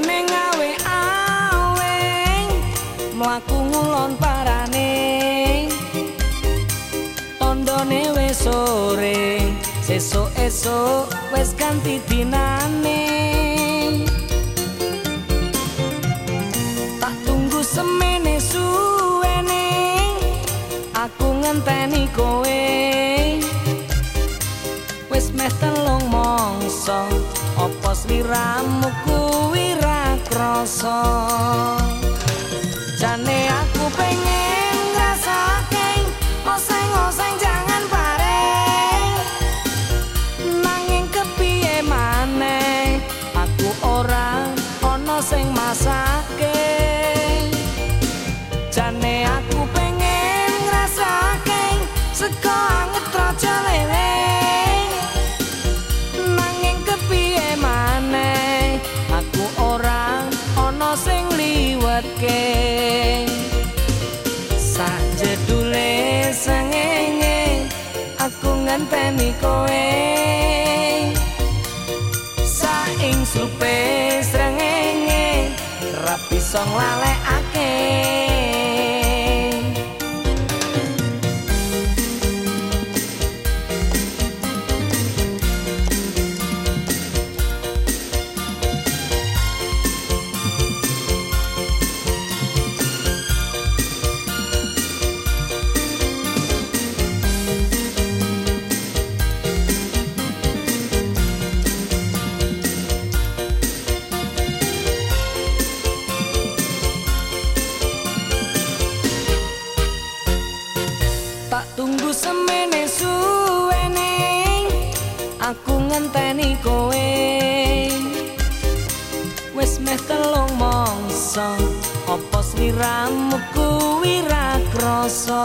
kene ngawe aweng mlaku ngulon parane. Tondone wis sore sesuk esuk wis ganti dinane. Tak tunggu semene suwene aku ngenteni kowe. Wis meh telung mongso opo sliramu kuwi krasa. Jane aku pengen sing liwetke sajedule sengenge aku ngenteni kowe. Saing supe srengenge rapi song lalekake tak tunggu semene suwene aku ngenteni kowe. Wis meh telung mongso apa sliramu kuwi ra krasa